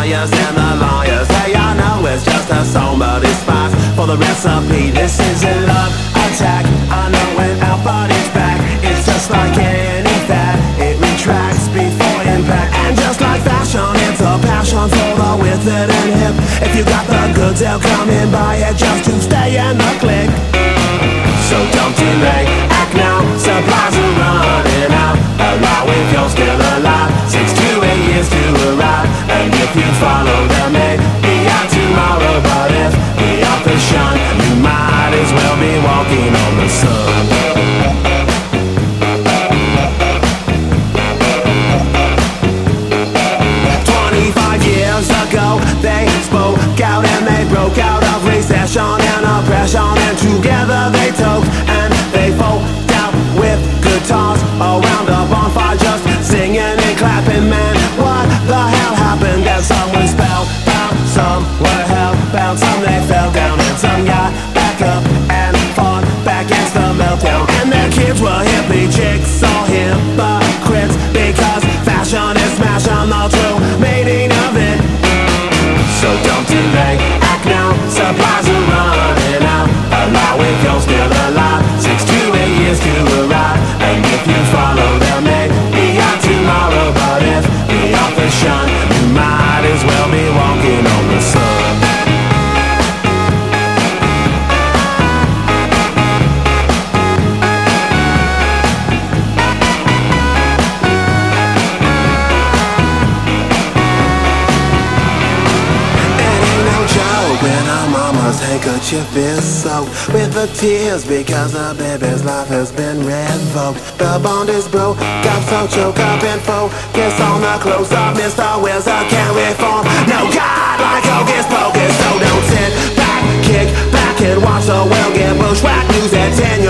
liars and the liars. Hey, I know it's just a song but it's fast. For the recipe, this isn't love attack. I know when our body's back It's just like any fat It retracts before impact. And just like fashion, it's a passion For the withered and hip. If you got the goods, they'll come and buy it Just to stay mama's handkerchief is soaked with the tears because the baby's life has been revoked. The bond is broke, got so choked up and focus on the close up. Mr. Wizard can't reform. No God like hocus pocus, so don't sit back, kick back and watch the world get bushwhacked. News at 10